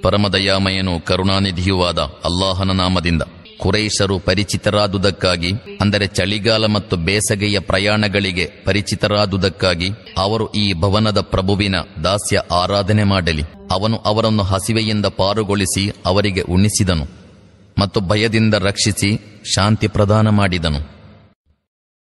ಪರಮದಯಾಮಯನು ಕರುಣಾನಿಧಿಯುವಾದ ಅಲ್ಲಾಹನ ನಾಮದಿಂದ ಕುರೈಶರು ಪರಿಚಿತರಾದುದಕ್ಕಾಗಿ, ಅಂದರೆ ಚಳಿಗಾಲ ಮತ್ತು ಬೇಸಗೆಯ ಪ್ರಯಾಣಗಳಿಗೆ ಪರಿಚಿತರಾದುದಕ್ಕಾಗಿ, ಅವರು ಈ ಭವನದ ಪ್ರಭುವಿನ ದಾಸ್ಯ ಆರಾಧನೆ ಮಾಡಲಿ. ಅವನು ಅವರನ್ನು ಹಸಿವೆಯಿಂದ ಪಾರುಗೊಳಿಸಿ ಅವರಿಗೆ ಉಣಿಸಿದನು ಮತ್ತು ಭಯದಿಂದ ರಕ್ಷಿಸಿ ಶಾಂತಿ ಪ್ರದಾನ ಮಾಡಿದನು.